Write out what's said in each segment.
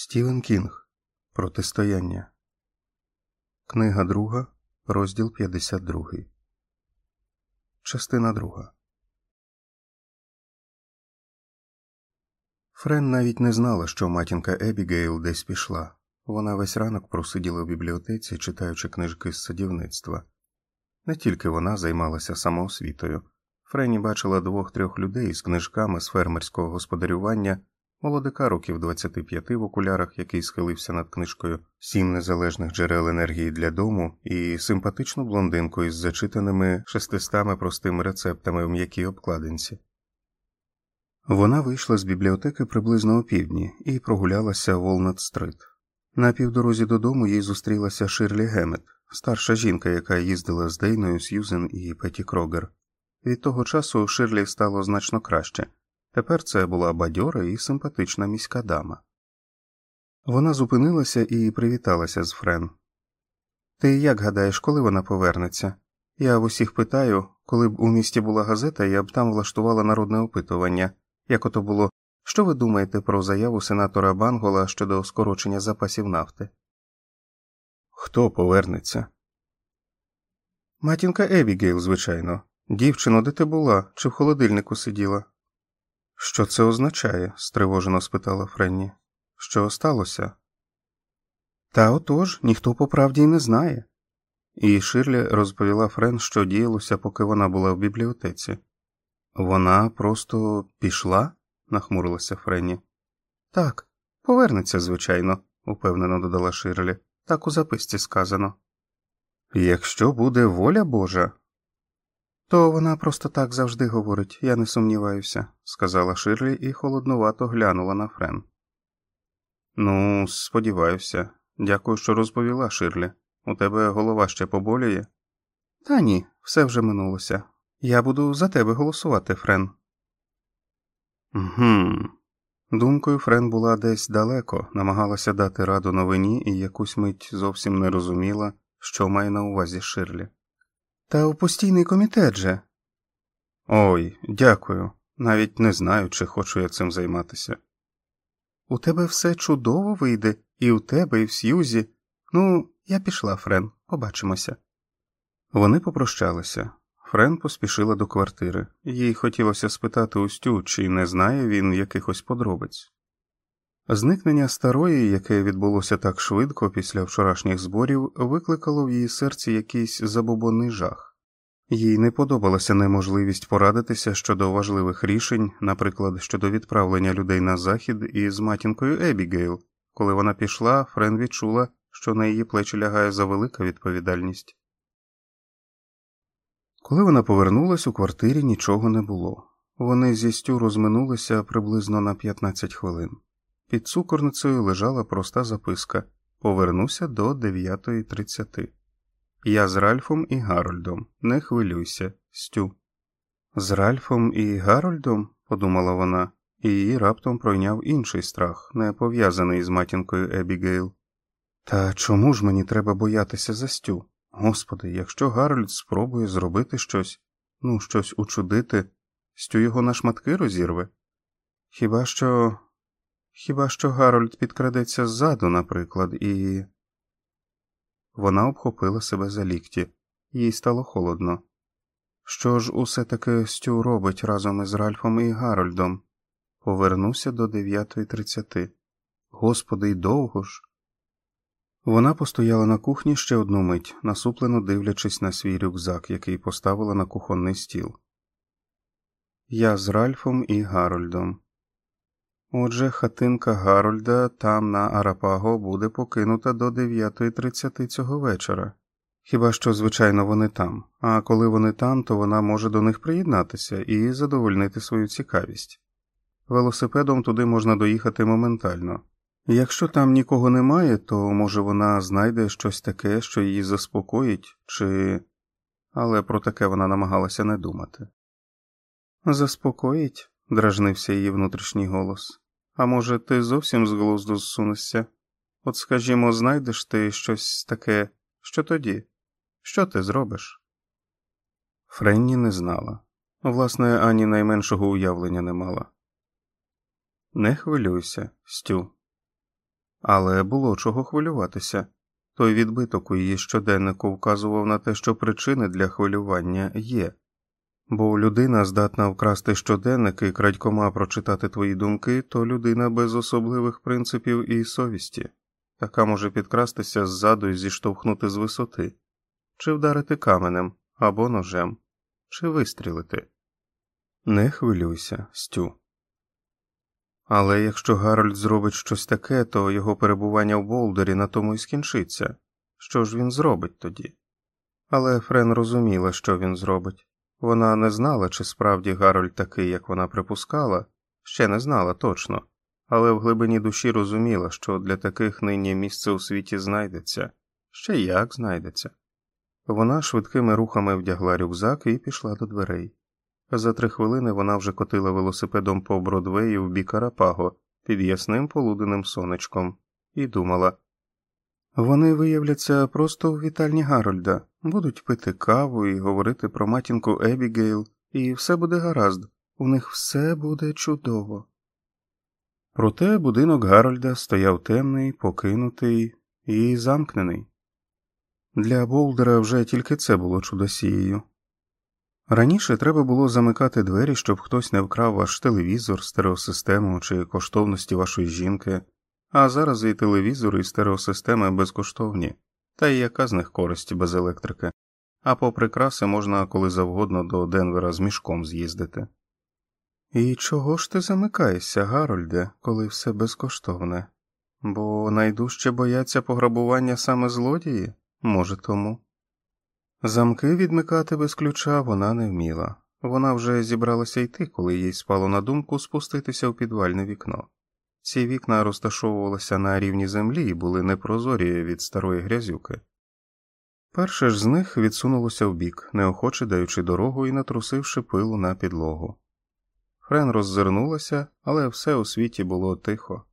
Стівен Кінг Протистояння. Книга друга, розділ 52. Частина друга. Френ навіть не знала, що матінка Ебігейл десь пішла. Вона весь ранок просиділа в бібліотеці, читаючи книжки з садівництва. Не тільки вона займалася самоосвітою. Френі бачила двох-трьох людей з книжками з фермерського господарювання молодика років 25 в окулярах, який схилився над книжкою Сім незалежних джерел енергії для дому, і симпатичну блондинку із зачитаними шестистами простими рецептами в м'якій обкладинці. Вона вийшла з бібліотеки приблизно о півдні і прогулялася Волнат-стрит. На півдорозі додому їй зустрілася Ширлі Гемет, старша жінка, яка їздила з Дейною, Сьюзен і Петі Крогер. Від того часу Ширлі стало значно краще. Тепер це була бадьора і симпатична міська дама. Вона зупинилася і привіталася з Френ. Ти як гадаєш, коли вона повернеться? Я в усіх питаю, коли б у місті була газета, я б там влаштувала народне опитування, як ото було, що ви думаєте про заяву сенатора Бангола щодо скорочення запасів нафти? Хто повернеться? Матінка Ебігейл, звичайно. Дівчино, де ти була, чи в холодильнику сиділа? Що це означає? стривожено спитала Френні. Що сталося? Та отож, ніхто по правді й не знає. І Ширлі розповіла Френ, що діялося, поки вона була в бібліотеці. Вона просто пішла? нахмурилася Френні. Так, повернеться, звичайно, упевнено додала Ширлі. Так у записці сказано. Якщо буде воля Божа, то вона просто так завжди говорить, я не сумніваюся, сказала Ширлі і холоднувато глянула на Френ. Ну, сподіваюся, дякую, що розповіла, Ширлі. У тебе голова ще поболює? Та ні, все вже минулося. Я буду за тебе голосувати, Френ. Гм. Думкою Френ була десь далеко, намагалася дати раду новині і якусь мить зовсім не розуміла, що має на увазі Ширлі. Та у постійний комітет же. Ой, дякую. Навіть не знаю, чи хочу я цим займатися. У тебе все чудово вийде, і у тебе, і в Сьюзі. Ну, я пішла, Френ, побачимося. Вони попрощалися. Френ поспішила до квартири, їй хотілося спитати Устю, чи не знає він якихось подробиць. Зникнення старої, яке відбулося так швидко після вчорашніх зборів, викликало в її серці якийсь забобонний жах. Їй не подобалася неможливість порадитися щодо важливих рішень, наприклад, щодо відправлення людей на захід із матінкою Ебігейл. Коли вона пішла, Френ відчула, що на її плечі лягає завелика відповідальність. Коли вона повернулась, у квартирі нічого не було. Вони зі стю розминулися приблизно на 15 хвилин. Під цукорницею лежала проста записка Повернуся до 9.30. Я з Ральфом і Гарольдом. Не хвилюйся, Стю. З Ральфом і Гарольдом, подумала вона, і її раптом пройняв інший страх, не пов'язаний з матінкою Ебігейл. Та чому ж мені треба боятися за Стю? Господи, якщо Гарольд спробує зробити щось, ну, щось учудити, Стю його на шматки розірве? Хіба що. Хіба що Гарольд підкрадеться ззаду, наприклад, і. Вона обхопила себе за лікті, їй стало холодно. Що ж усе таки Стю робить разом із Ральфом і Гарольдом? Повернуся до 9.30. Господи, й довго ж. Вона постояла на кухні ще одну мить, насуплено дивлячись на свій рюкзак, який поставила на кухонний стіл. Я з Ральфом і Гарольдом. Отже, хатинка Гарольда там на Арапаго буде покинута до 9.30 цього вечора. Хіба що, звичайно, вони там, а коли вони там, то вона може до них приєднатися і задовольнити свою цікавість. Велосипедом туди можна доїхати моментально. Якщо там нікого немає, то може вона знайде щось таке, що її заспокоїть, чи. але про таке вона намагалася не думати. Заспокоїть, дражнився її внутрішній голос. А може, ти зовсім з глузду зсунешся? От, скажімо, знайдеш ти щось таке, що тоді? Що ти зробиш? Френні не знала. Власне, ані найменшого уявлення не мала. Не хвилюйся, Стю. але було чого хвилюватися. Той відбиток у її щоденнику вказував на те, що причини для хвилювання є, бо людина здатна вкрасти щоденник і крадькома прочитати твої думки, то людина без особливих принципів і совісті, така може підкрастися ззаду і зіштовхнути з висоти, чи вдарити каменем або ножем, чи вистрілити. Не хвилюйся, Стю. Але якщо Гарольд зробить щось таке, то його перебування в Болдері на тому і скінчиться. Що ж він зробить тоді? Але Френ розуміла, що він зробить. Вона не знала, чи справді Гарольд такий, як вона припускала, ще не знала точно, але в глибині душі розуміла, що для таких нині місце у світі знайдеться, ще як знайдеться. Вона швидкими рухами вдягла рюкзак і пішла до дверей. За три хвилини вона вже котила велосипедом по Бродвею в бік Арапаго під ясним полуденним сонечком, і думала вони виявляться просто в вітальні Гарольда, будуть пити каву і говорити про матінку Ебігейл, і все буде гаразд, у них все буде чудово. Проте будинок Гарольда стояв темний, покинутий і замкнений. Для Болдера вже тільки це було чудосією. Раніше треба було замикати двері, щоб хтось не вкрав ваш телевізор, стереосистему чи коштовності вашої жінки, а зараз і телевізор, і стереосистеми безкоштовні, та й яка з них користь без електрики, а по прикраси можна коли завгодно до Денвера з мішком з'їздити. І чого ж ти замикаєшся, Гарольде, коли все безкоштовне? Бо найдужче бояться пограбування саме злодії, може, тому. Замки відмикати без ключа вона не вміла. Вона вже зібралася йти, коли їй спало на думку спуститися в підвальне вікно. Ці вікна розташовувалися на рівні землі і були непрозорі від старої грязюки. Перше ж з них відсунулося вбік, неохоче даючи дорогу і натрусивши пилу на підлогу. Френ роззирнулася, але все у світі було тихо.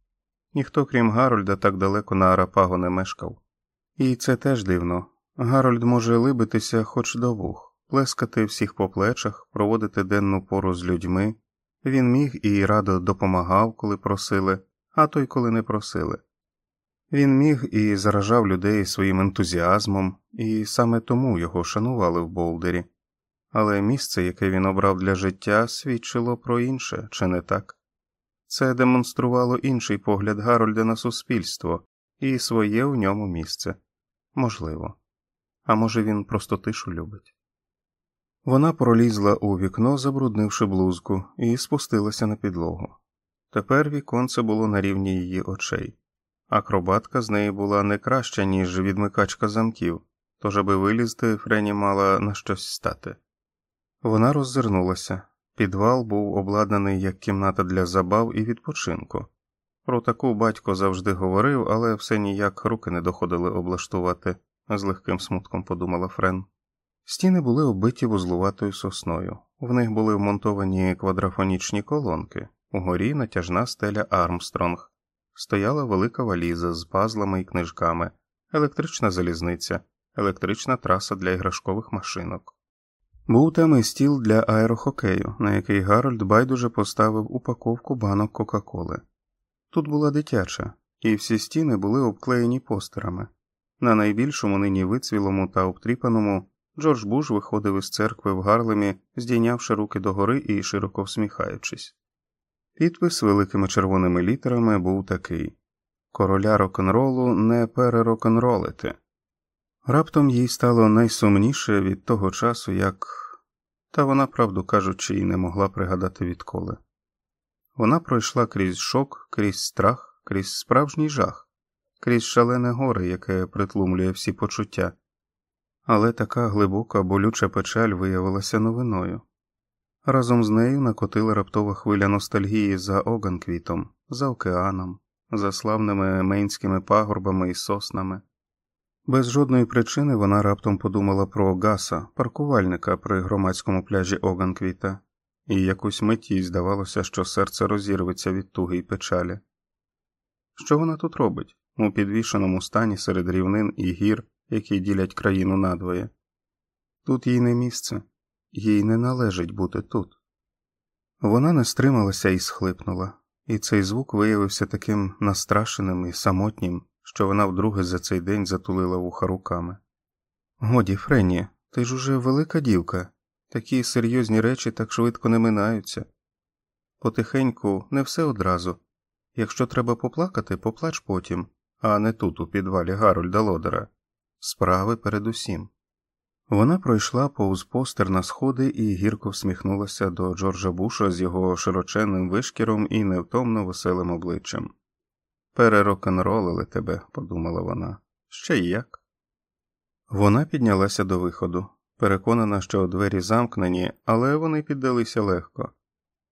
Ніхто, крім Гарольда, так далеко на Арапаго не мешкав. І це теж дивно, Гарольд може либитися хоч до вух, плескати всіх по плечах, проводити денну пору з людьми. Він міг і радо допомагав, коли просили, а то й коли не просили. Він міг і заражав людей своїм ентузіазмом, і саме тому його шанували в Болдері, але місце, яке він обрав для життя, свідчило про інше, чи не так? Це демонструвало інший погляд Гарольда на суспільство і своє в ньому місце можливо а може, він просто тишу любить. Вона пролізла у вікно, забруднивши блузку, і спустилася на підлогу. Тепер віконце було на рівні її очей, акробатка з неї була не краща, ніж відмикачка замків, тож, аби вилізти, Френі мала на щось стати. Вона роззирнулася. Підвал був обладнаний як кімната для забав і відпочинку. Про таку батько завжди говорив, але все ніяк руки не доходили облаштувати з легким смутком подумала Френ. Стіни були оббиті вузлуватою сосною, в них були вмонтовані квадрафонічні колонки, угорі натяжна стеля Армстронг, стояла велика валіза з пазлами і книжками, електрична залізниця, електрична траса для іграшкових машинок. Був і стіл для аерохокею, на який Гарольд байдуже поставив упаковку банок Кока-Коли. Тут була дитяча, і всі стіни були обклеєні постерами. На найбільшому нині вицвілому та обтріпаному Джордж Буш виходив із церкви в Гарлемі, здійнявши руки догори і широко всміхаючись. Підпис великими червоними літерами був такий Короля рок н ролу не перерок-н-ролити». Раптом їй стало найсумніше від того часу, як та вона, правду кажучи, і не могла пригадати відколи. Вона пройшла крізь шок, крізь страх, крізь справжній жах крізь шалене горе, яке притлумлює всі почуття, але така глибока болюча печаль виявилася новиною. Разом з нею накотила раптова хвиля ностальгії за Оганквітом, за океаном, за славними мейнськими пагорбами і соснами. Без жодної причини вона раптом подумала про Гаса, паркувальника при громадському пляжі Оганквіта, і якусь мить здавалося, що серце розірветься від туги й печалі. Що вона тут робить? у підвішеному стані серед рівнин і гір, які ділять країну надвоє. Тут їй не місце, їй не належить бути тут. Вона не стрималася і схлипнула. і цей звук виявився таким настрашеним і самотнім, що вона вдруге за цей день затулила вуха руками. Годі, Френі, ти ж уже велика дівка, такі серйозні речі так швидко не минаються. Потихеньку, не все одразу. Якщо треба поплакати, поплач потім, а не тут, у підвалі Гарольда Лодера. Справи передусім. Вона пройшла повз постер на сходи і гірко всміхнулася до Джорджа Буша з його широченним вишкіром і невтомно веселим обличчям. Перерокенролили тебе, подумала вона. Ще й як. Вона піднялася до виходу, переконана, що двері замкнені, але вони піддалися легко.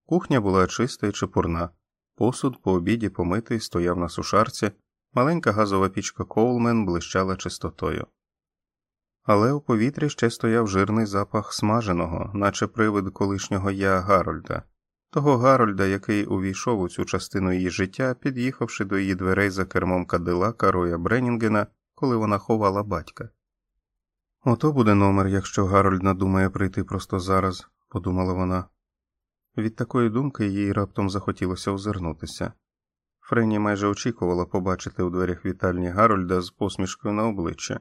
Кухня була чиста і чепурна, посуд по обіді помитий стояв на сушарці, маленька газова пічка Коулмен блищала чистотою. Але у повітрі ще стояв жирний запах смаженого, наче привид колишнього я Гарольда, того Гарольда, який увійшов у цю частину її життя, під'їхавши до її дверей за кермом Кадилака Роя Бренінгена, коли вона ховала батька. Ото буде номер, якщо Гарольд надумає прийти просто зараз, подумала вона. Від такої думки їй раптом захотілося озирнутися. Френі майже очікувала побачити у дверях вітальні Гарольда з посмішкою на обличчя.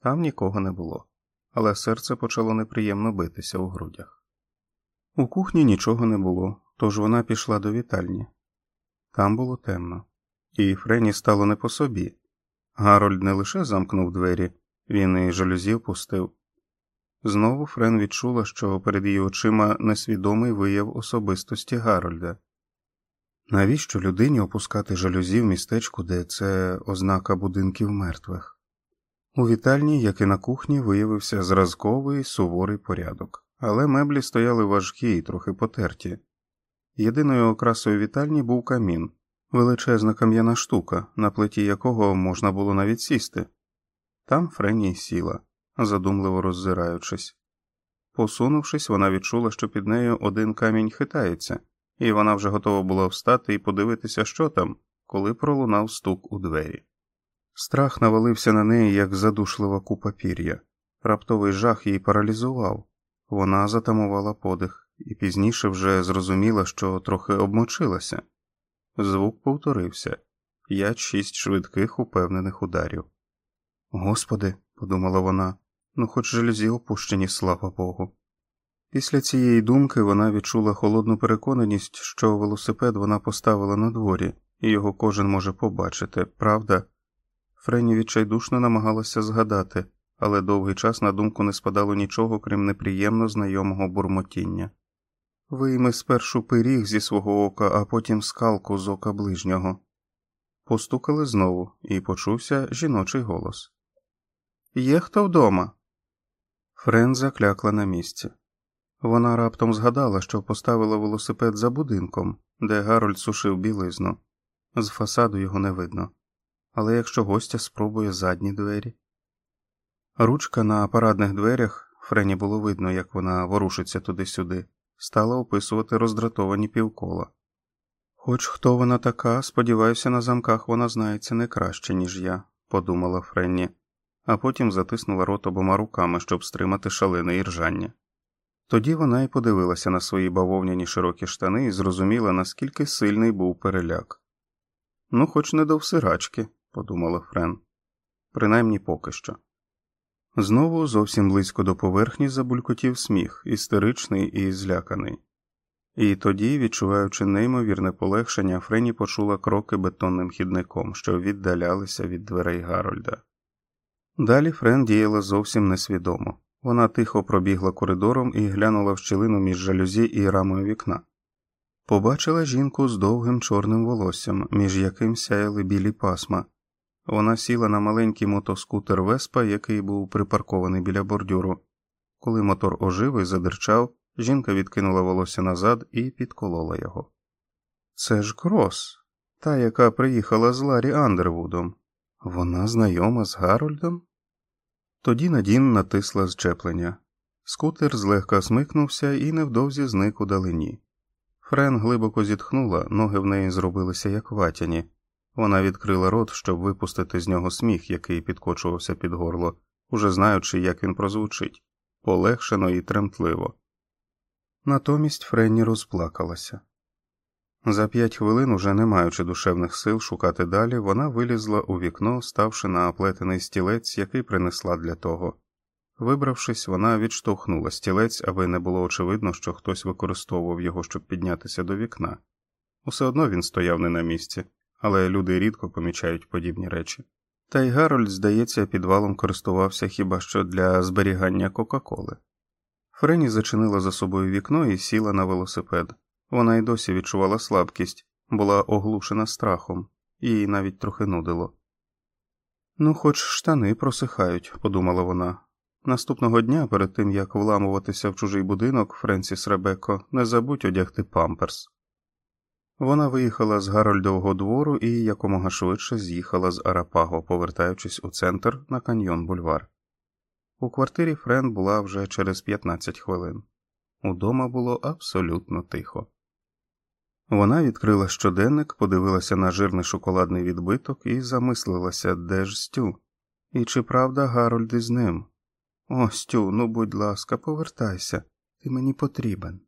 Там нікого не було, але серце почало неприємно битися у грудях. У кухні нічого не було, тож вона пішла до вітальні. Там було темно, і Френі стало не по собі. Гарольд не лише замкнув двері, він і жалюзів пустив. Знову Френ відчула, що перед її очима несвідомий вияв особистості Гарольда. Навіщо людині опускати жалюзі в містечку, де це ознака будинків мертвих? У вітальні, як і на кухні, виявився зразковий суворий порядок, але меблі стояли важкі і трохи потерті. Єдиною окрасою вітальні був камін, величезна кам'яна штука, на плиті якого можна було навіть сісти. Там Френі сіла, задумливо роззираючись. Посунувшись, вона відчула, що під нею один камінь хитається, і вона вже готова була встати і подивитися, що там, коли пролунав стук у двері. Страх навалився на неї, як задушлива купа пір'я. Раптовий жах її паралізував. Вона затамувала подих і пізніше вже зрозуміла, що трохи обмочилася. Звук повторився п'ять шість швидких упевнених ударів. Господи, подумала вона, ну хоч жалюзі опущені, слава Богу. Після цієї думки вона відчула холодну переконаність, що велосипед вона поставила на дворі, і його кожен може побачити, правда. Френі відчайдушно намагалася згадати, але довгий час на думку не спадало нічого, крім неприємно знайомого бурмотіння. Вийми спершу пиріг зі свого ока, а потім скалку з ока ближнього. Постукали знову, і почувся жіночий голос. Є хто вдома? Френ заклякла на місці. Вона раптом згадала, що поставила велосипед за будинком, де Гарольд сушив білизну. З фасаду його не видно. Але якщо гостя спробує задні двері. Ручка на парадних дверях Френі було видно, як вона ворушиться туди-сюди, стала описувати роздратовані півкола. Хоч хто вона така, сподіваюся, на замках вона знається не краще, ніж я, подумала Френні, а потім затиснула рот обома руками, щоб стримати шалене іржання. Тоді вона й подивилася на свої бавовняні широкі штани і зрозуміла, наскільки сильний був переляк. Ну, хоч не до всирачки, подумала Френ, принаймні поки що. Знову зовсім близько до поверхні забулькотів сміх, істеричний і зляканий. І тоді, відчуваючи неймовірне полегшення, Френі почула кроки бетонним хідником, що віддалялися від дверей Гарольда. Далі Френ діяла зовсім несвідомо. Вона тихо пробігла коридором і глянула в щілину між жалюзі і рамою вікна. Побачила жінку з довгим чорним волоссям, між яким сяяли білі пасма. Вона сіла на маленький мотоскутер Веспа, який був припаркований біля бордюру. Коли мотор ожив і задирчав, жінка відкинула волосся назад і підколола його. Це ж Крос, та, яка приїхала з Ларі Андервудом. Вона знайома з Гарольдом? Тоді Надін натисла зчеплення. Скутер злегка смикнувся і невдовзі зник у далині. Френ глибоко зітхнула, ноги в неї зробилися як ватяні. Вона відкрила рот, щоб випустити з нього сміх, який підкочувався під горло, уже знаючи, як він прозвучить, полегшено і тремтливо. Натомість Френні розплакалася. За п'ять хвилин, уже не маючи душевних сил шукати далі, вона вилізла у вікно, ставши на оплетений стілець, який принесла для того. Вибравшись, вона відштовхнула стілець, аби не було очевидно, що хтось використовував його, щоб піднятися до вікна. Усе одно він стояв не на місці, але люди рідко помічають подібні речі. Та й Гарольд, здається, підвалом користувався хіба що для зберігання Кока-Коли. Френі зачинила за собою вікно і сіла на велосипед. Вона й досі відчувала слабкість, була оглушена страхом, їй навіть трохи нудило. Ну, хоч штани просихають, подумала вона. Наступного дня, перед тим як вламуватися в чужий будинок, Френсіс Ребекко, не забудь одягти памперс. Вона виїхала з Гарольдового двору і якомога швидше з'їхала з Арапаго, повертаючись у центр на каньйон бульвар. У квартирі Френ була вже через 15 хвилин. Удома було абсолютно тихо. Вона відкрила щоденник, подивилася на жирний шоколадний відбиток і замислилася, де ж Стю, і чи правда Гарольд із ним. О, Стю, ну будь ласка, повертайся, ти мені потрібен.